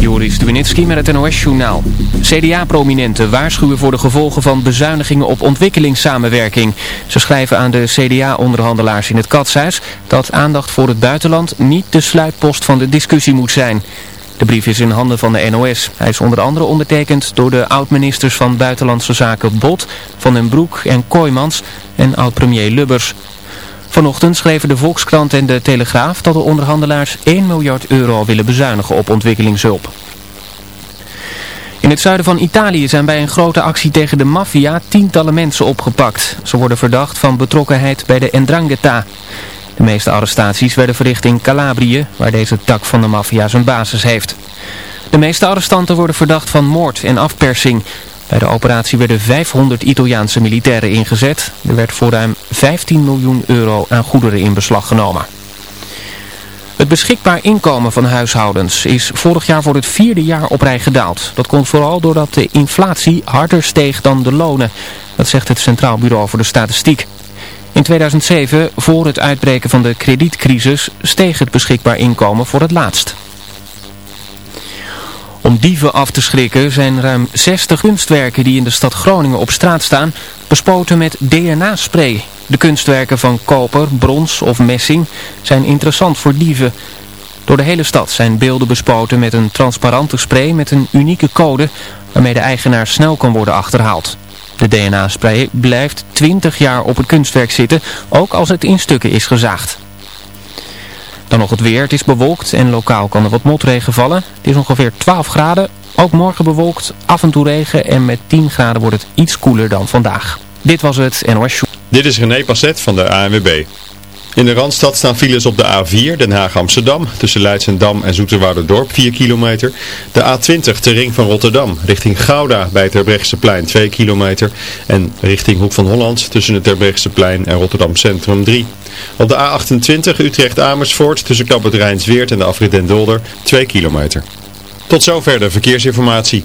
Joris Duinitski met het NOS-journaal. CDA-prominenten waarschuwen voor de gevolgen van bezuinigingen op ontwikkelingssamenwerking. Ze schrijven aan de CDA-onderhandelaars in het Katshuis dat aandacht voor het buitenland niet de sluitpost van de discussie moet zijn. De brief is in handen van de NOS. Hij is onder andere ondertekend door de oud-ministers van Buitenlandse Zaken Bot, Van den Broek en Kooijmans en oud-premier Lubbers. Vanochtend schreven de Volkskrant en de Telegraaf dat de onderhandelaars 1 miljard euro willen bezuinigen op ontwikkelingshulp. In het zuiden van Italië zijn bij een grote actie tegen de maffia tientallen mensen opgepakt. Ze worden verdacht van betrokkenheid bij de Ndrangheta. De meeste arrestaties werden verricht in Calabrië, waar deze tak van de maffia zijn basis heeft. De meeste arrestanten worden verdacht van moord en afpersing. Bij de operatie werden 500 Italiaanse militairen ingezet. Er werd voor ruim 15 miljoen euro aan goederen in beslag genomen. Het beschikbaar inkomen van huishoudens is vorig jaar voor het vierde jaar op rij gedaald. Dat komt vooral doordat de inflatie harder steeg dan de lonen. Dat zegt het Centraal Bureau voor de Statistiek. In 2007, voor het uitbreken van de kredietcrisis, steeg het beschikbaar inkomen voor het laatst. Om dieven af te schrikken zijn ruim 60 kunstwerken die in de stad Groningen op straat staan bespoten met DNA-spray. De kunstwerken van koper, brons of messing zijn interessant voor dieven. Door de hele stad zijn beelden bespoten met een transparante spray met een unieke code waarmee de eigenaar snel kan worden achterhaald. De DNA-spray blijft 20 jaar op het kunstwerk zitten, ook als het in stukken is gezaagd. Dan nog het weer. Het is bewolkt en lokaal kan er wat motregen vallen. Het is ongeveer 12 graden. Ook morgen bewolkt, af en toe regen en met 10 graden wordt het iets koeler dan vandaag. Dit was het NOS Show. Dit is René Passet van de ANWB. In de Randstad staan files op de A4 Den Haag-Amsterdam tussen Leidsendam en Dorp 4 kilometer. De A20 de ring van Rotterdam richting Gouda bij het Terbrechtseplein 2 kilometer. En richting Hoek van Holland tussen het Terbrechtseplein en Rotterdam Centrum 3. Op de A28 Utrecht-Amersfoort tussen Kappert Rijnsweert en de afrit Den Dolder 2 kilometer. Tot zover de verkeersinformatie.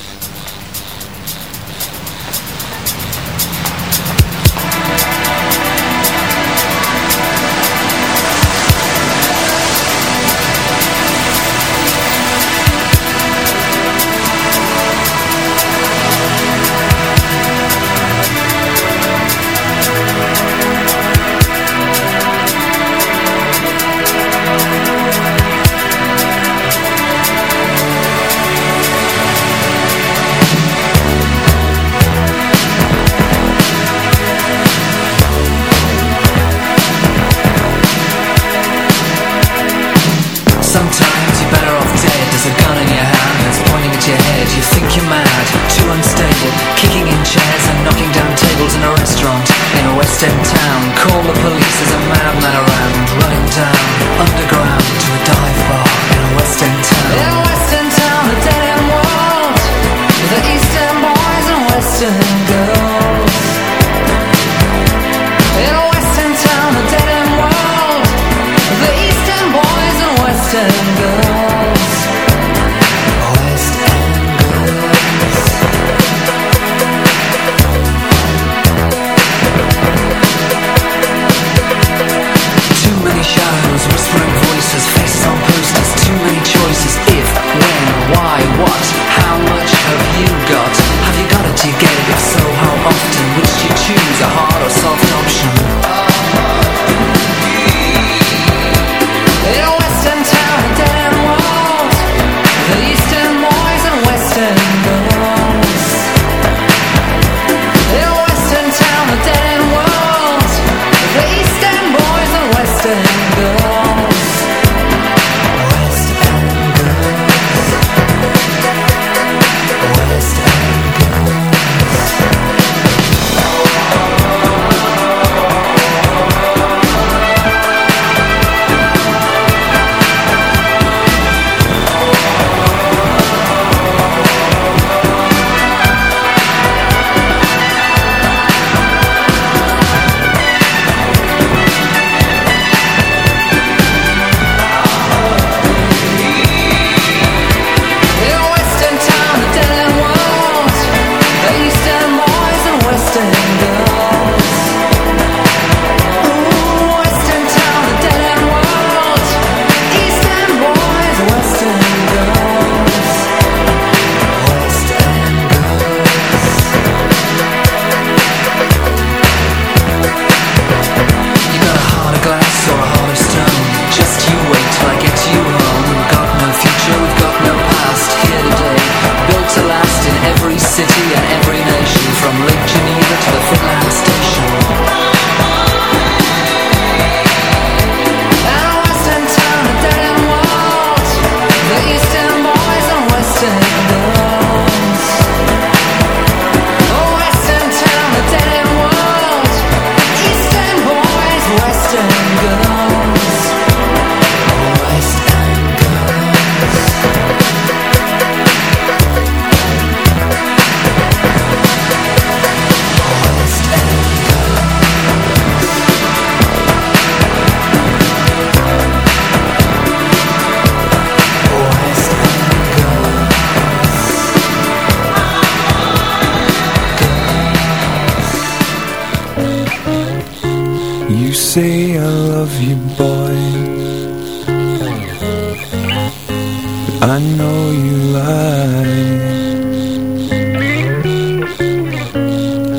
I know you lie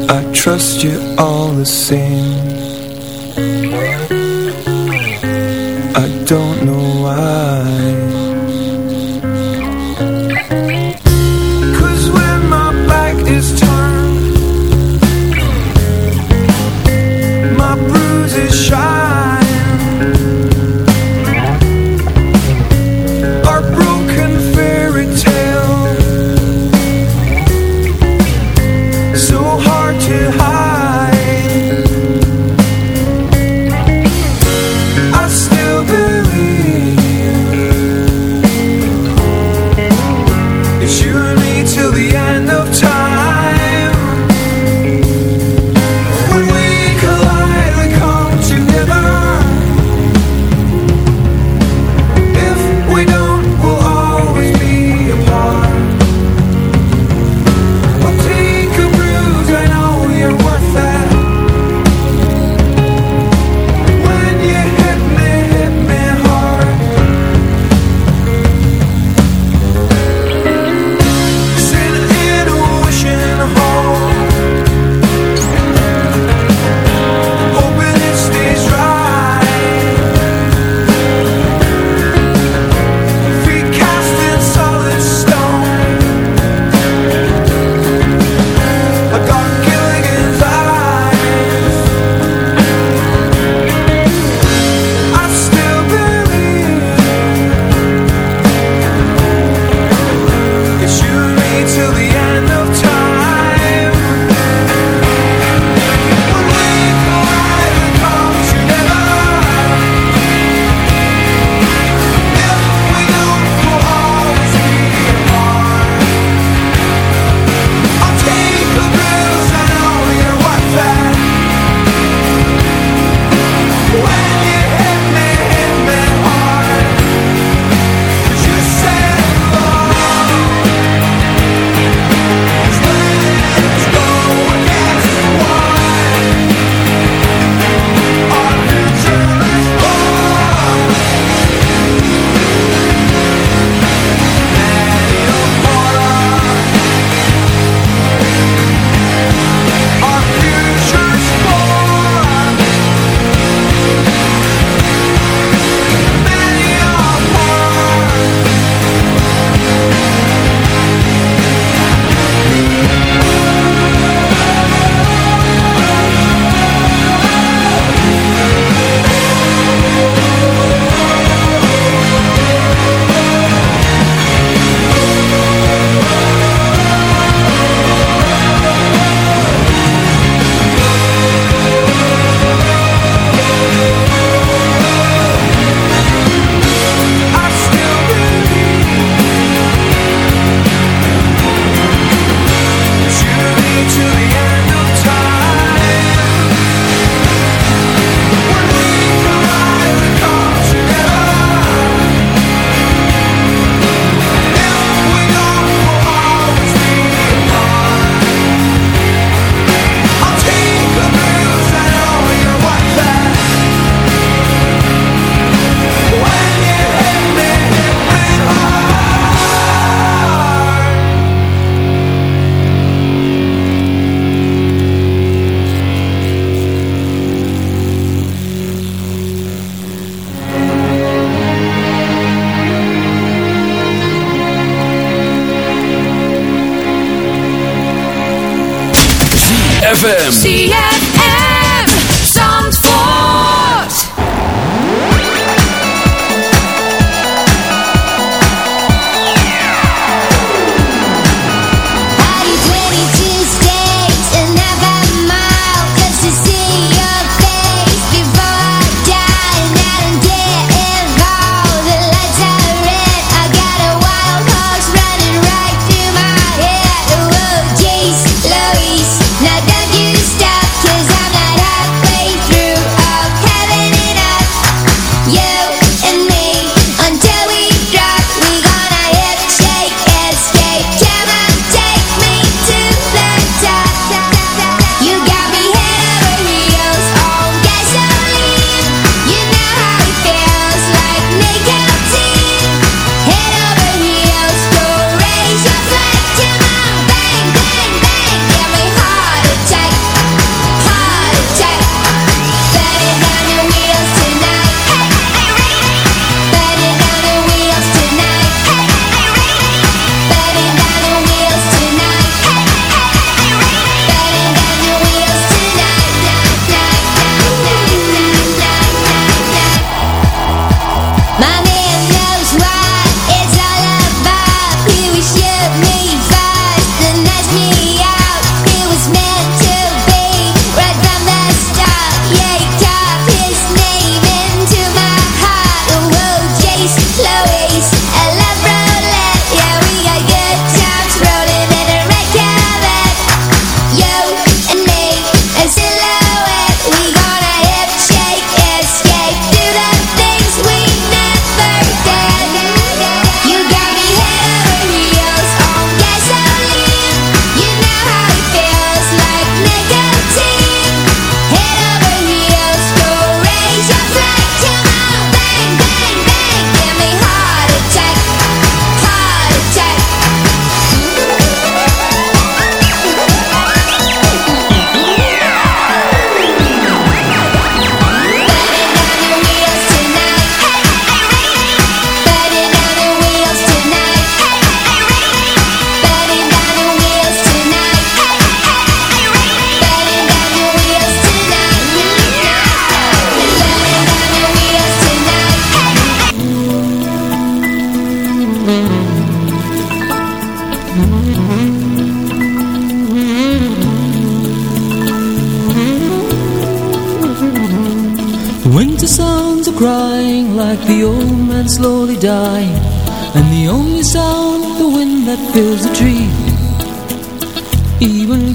I trust you all the same.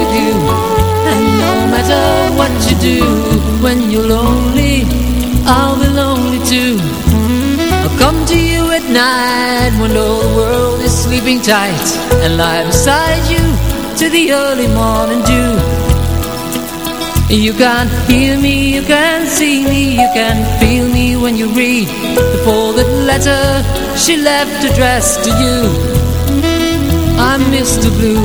with you. And no matter what you do, when you're lonely, I'll be lonely too. I'll come to you at night when all the world is sleeping tight and lie beside you to the early morning dew. You can hear me, you can see me, you can feel me when you read the folded letter she left addressed to you. I'm Mr. Blue,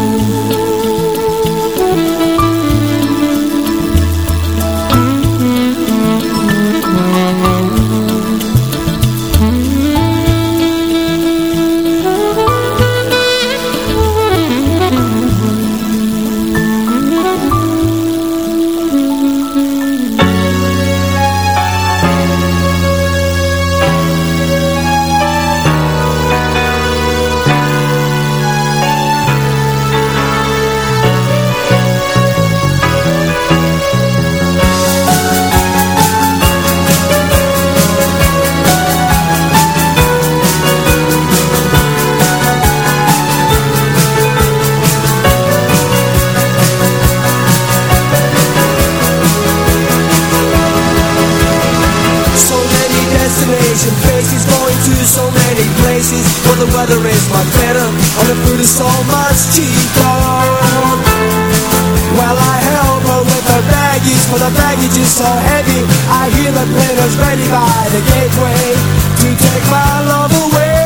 Destination faces going to so many places. Where the weather is much better. And the food is so much cheaper. Well I help her with her baggage for the baggage is so heavy. I hear the players ready by the gateway To take my love away.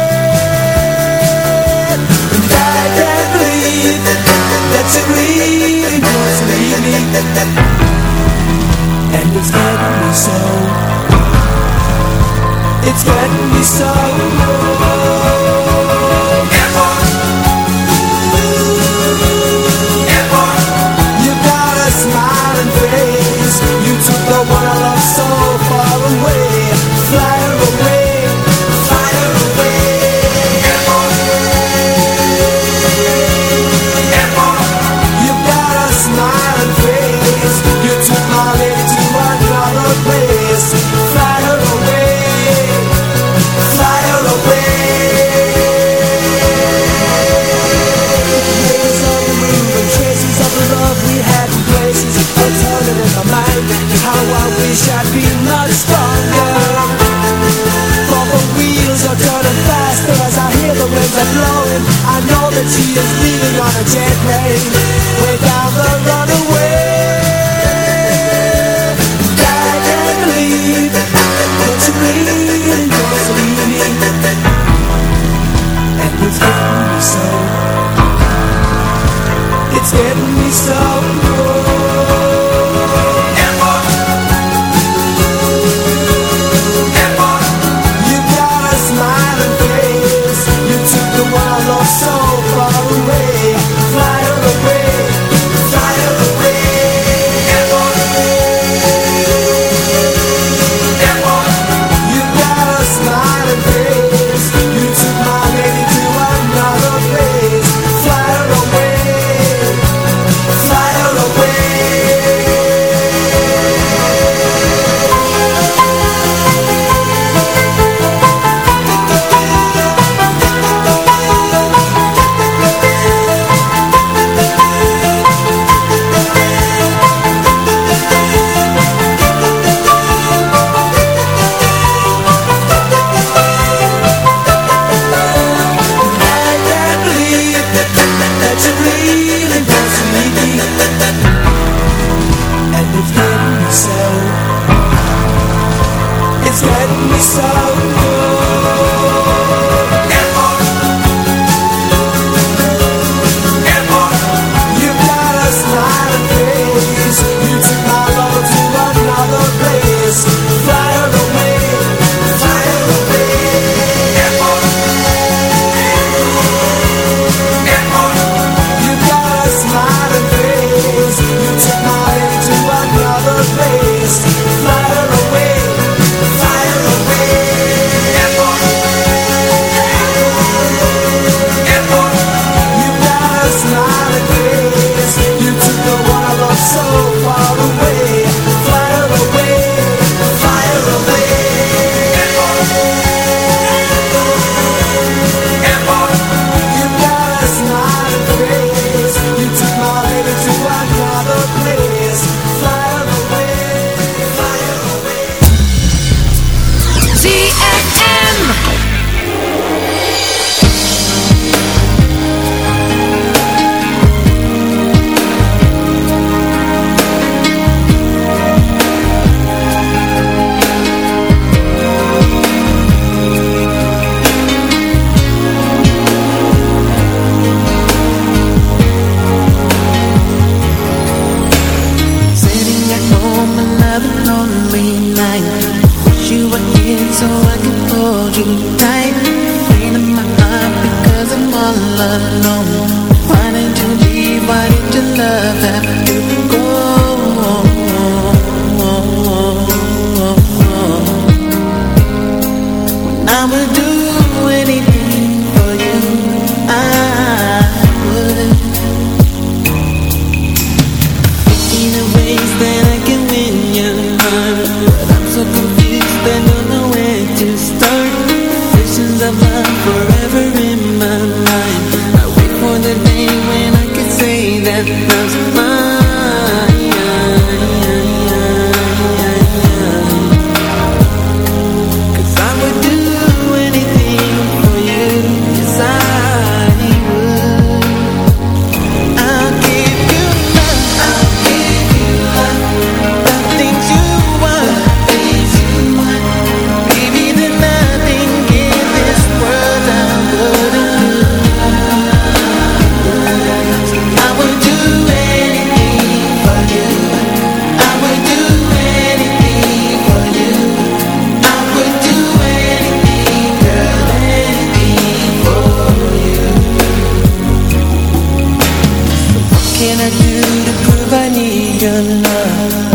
And I can't believe that you really just leave me And it's getting me so it's getting me so. You blowing I know that she is leaving on a jet plane Way down the can I do to prove I need your love?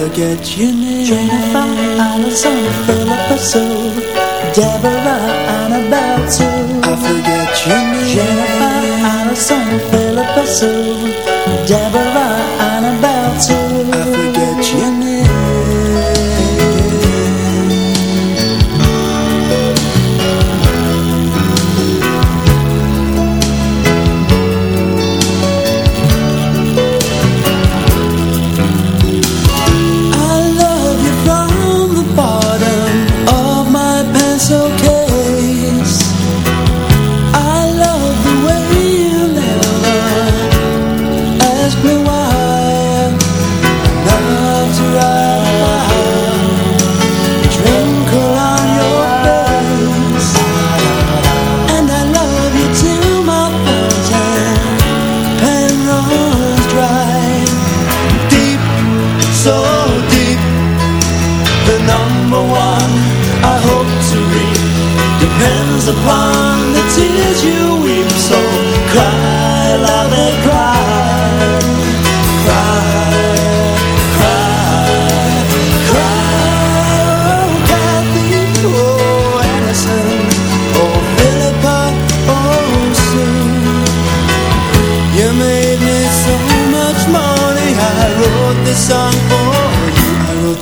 forget your name Jennifer, Alison, Philippa Soul, Deborah, Annabelle too I forget your name Jennifer, Alison, Philippa Soul, Deborah, Annabelle too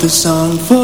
song for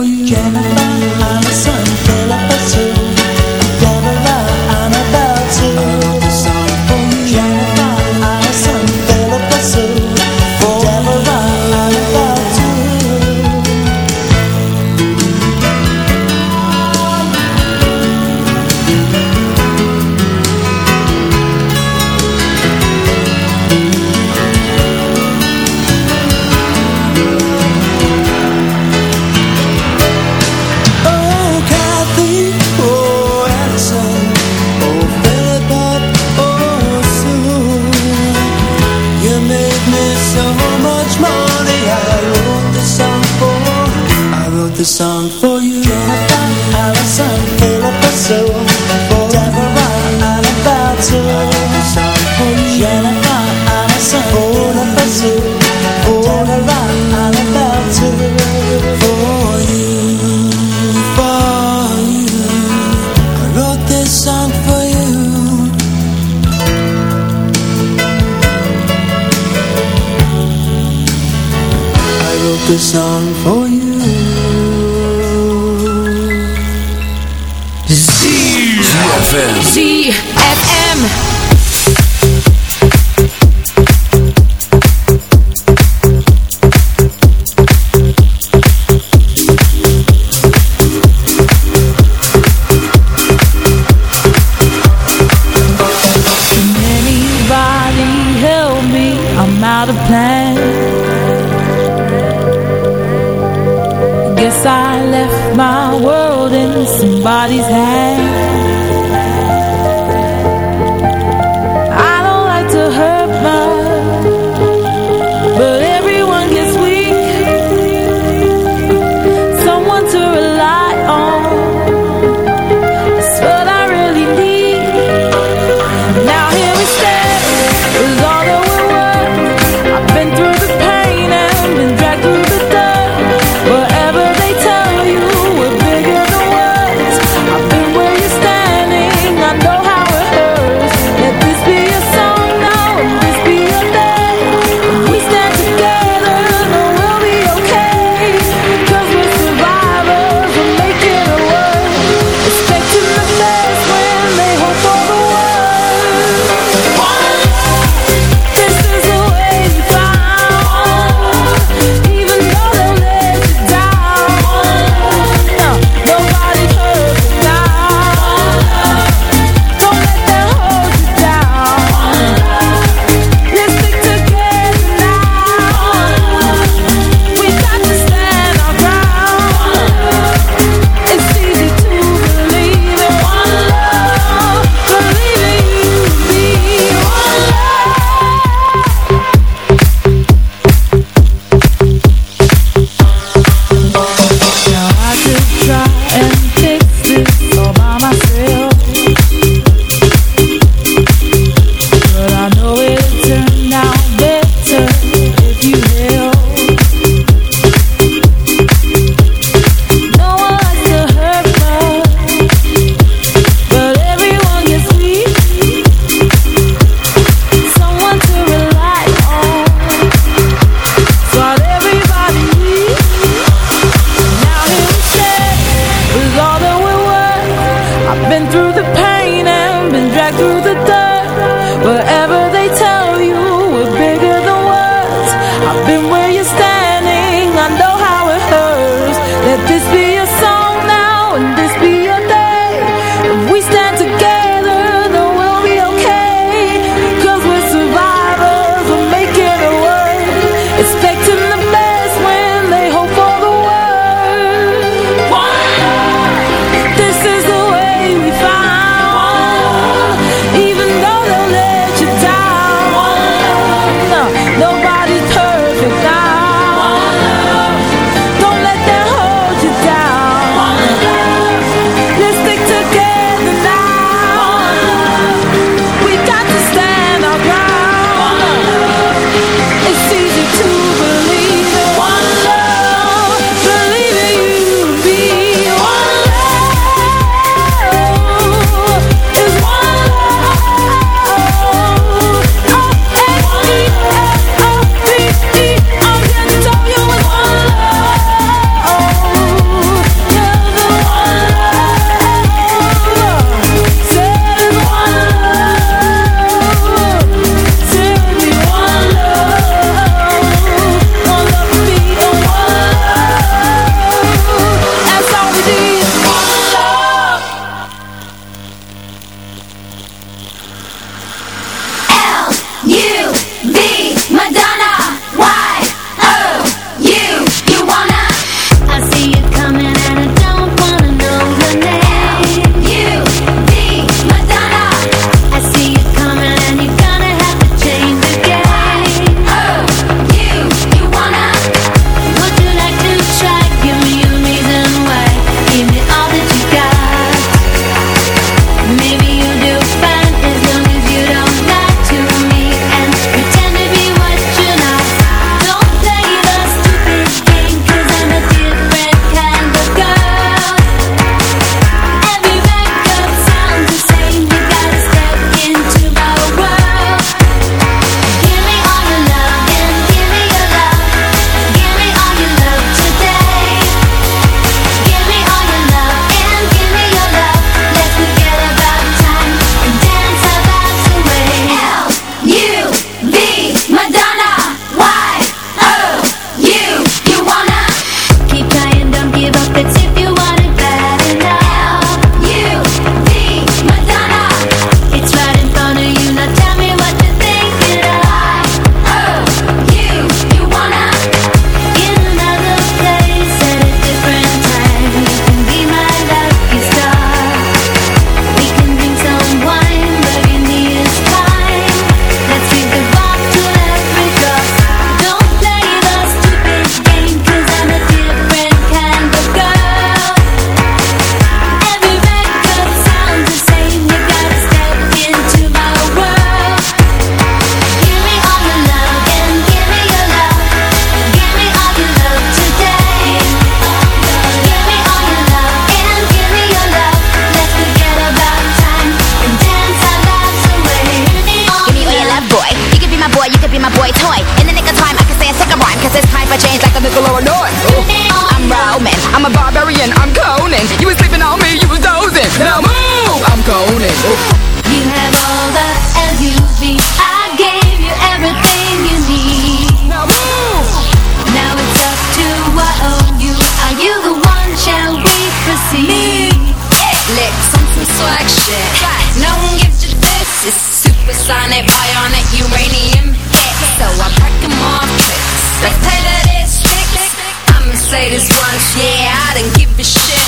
that bionic uranium hit, so I break them off tricks. Let's play the district. I'ma say this once, yeah, I don't give a shit.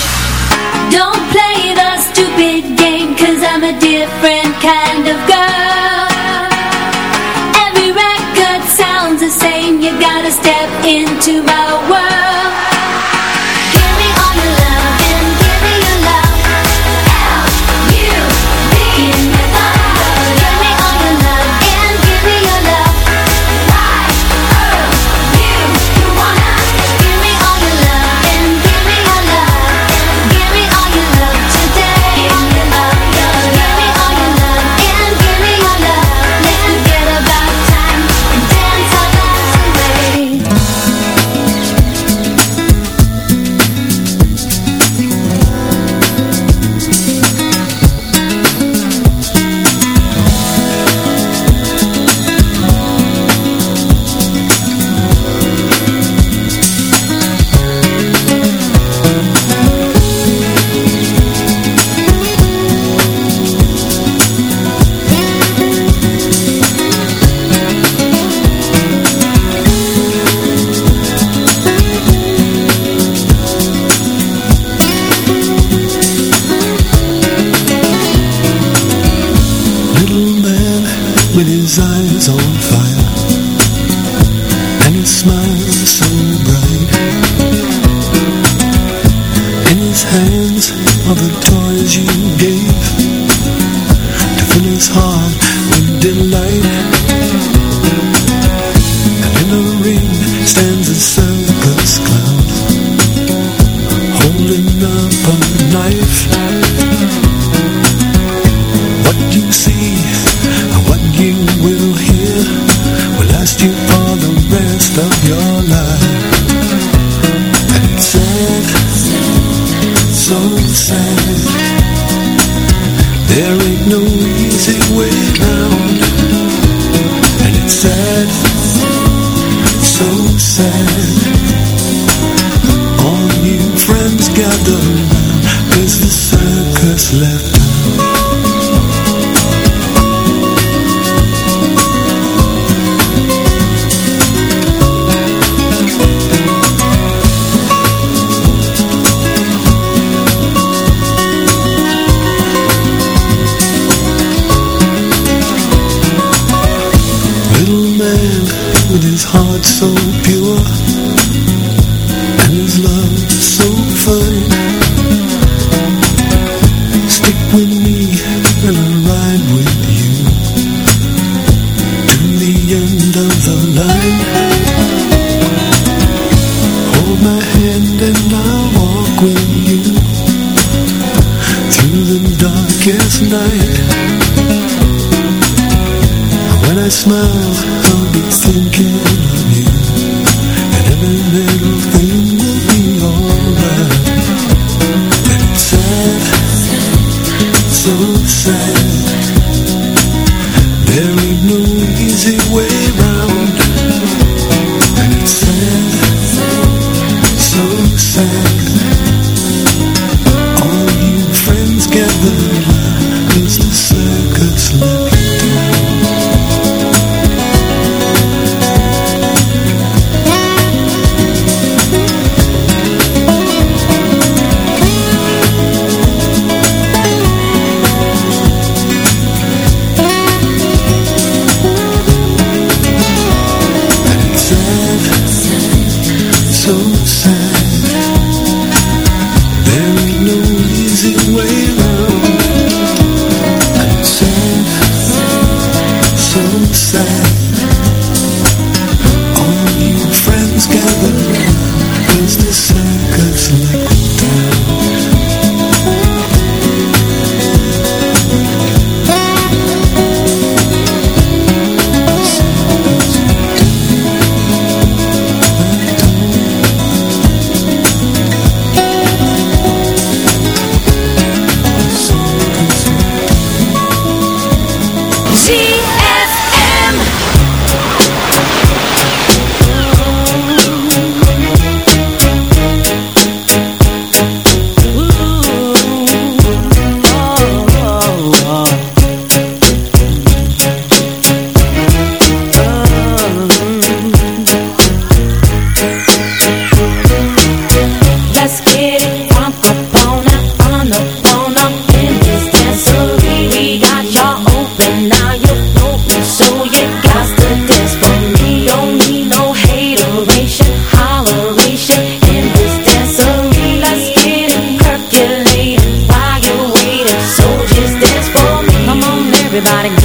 Don't play the stupid game, cause I'm a different kind of girl. Every record sounds the same, you gotta step into my world. delight sun.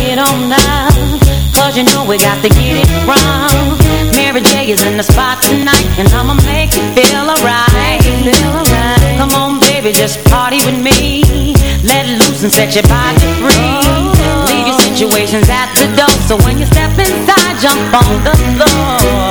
it on now. Cause you know we got to get it wrong. Mary J is in the spot tonight And I'ma make you feel alright. Come on baby, just party with me. Let loose and set your body free. Leave your situations at the door So when you step inside, jump on the floor.